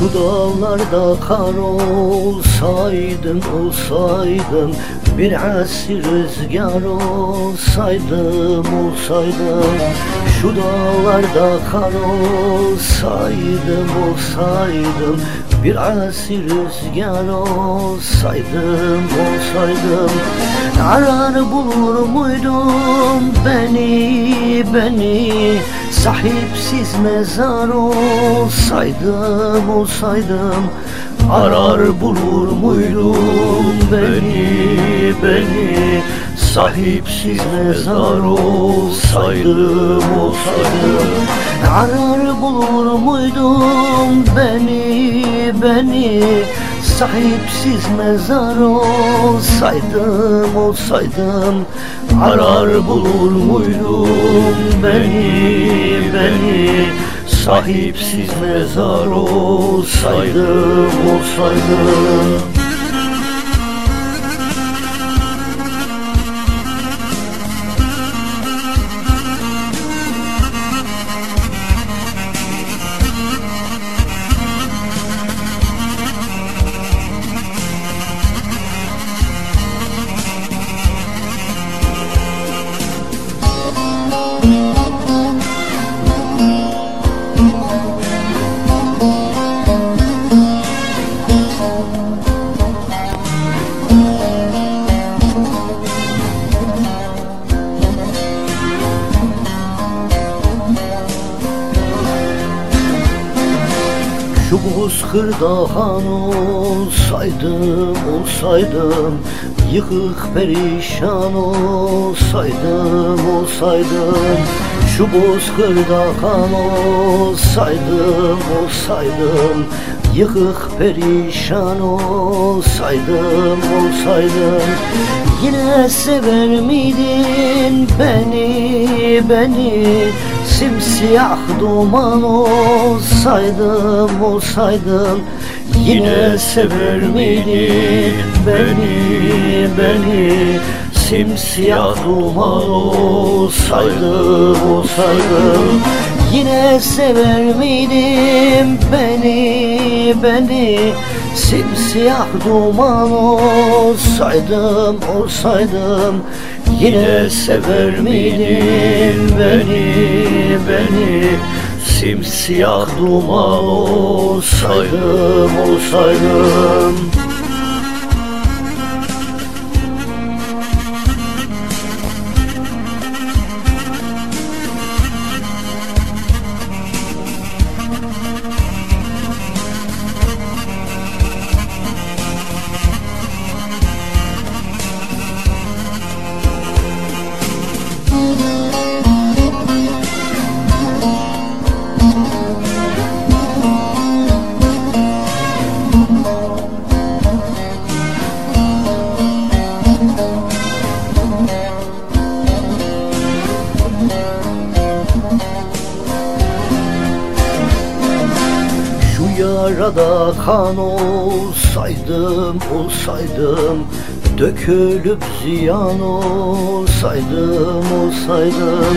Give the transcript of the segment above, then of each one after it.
Şu dağlarda kar olsaydım olsaydım Bir asir rüzgar olsaydım olsaydım Şu dağlarda kar olsaydım olsaydım. Bir asir rüzgar olsaydım olsaydım. Arar bulur muydum beni beni? Sahipsiz mezar olsaydım olsaydım Arar bulur muydum beni beni? Sahipsiz mezar olsaydım olsaydım. Arar bulur muydum beni beni? Sahipsiz mezar olsaydım olsaydım. Arar bulur muydum beni beni Sahipsiz mezar olsaydım olsaydım Şu bozkırda han olsaydım, olsaydım Yıkık perişan olsaydım, olsaydım Şu bozkırda han olsaydım, olsaydım Yıkık perişan olsaydım, olsaydım. Yine sever miydin beni, beni? Simsiyah duman olsaydım, olsaydım. Yine sever miydin beni, beni Simsiyah duman olsaydım, olsaydım Yine sever miydim beni, beni? Simsiyah duman olsaydım, olsaydım Yine sever miydin beni, beni? Simsiyah duman olsaydım, olsaydım Şu yarada kan olsaydım, olsaydım Dökülüp ziyan olsaydım, olsaydım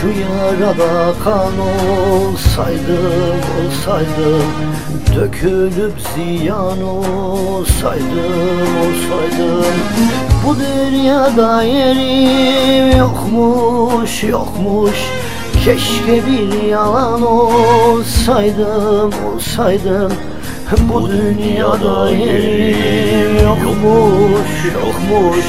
Şu yarada kan olsaydım, olsaydım Dökülüp ziyan olsaydım, olsaydım Bu dünyada yerim yokmuş, yokmuş Keşke bir yalan olsaydım, olsaydım. Bu dünyada yerim yokmuş, yokmuş.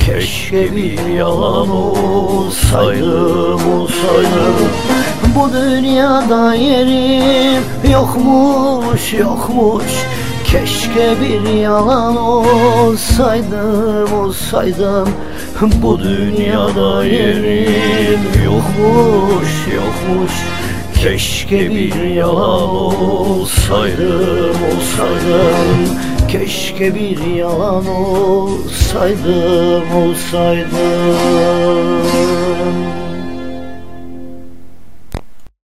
Keşke bir yalan olsaydım, olsaydım. Bu dünyada yerim yokmuş, yokmuş. Keşke bir yalan olsaydım, olsaydım Bu dünyada yerim yokmuş, yokmuş. Keşke bir yalan olsaydım, olsaydım. Keşke bir yalan olsaydım, olsaydım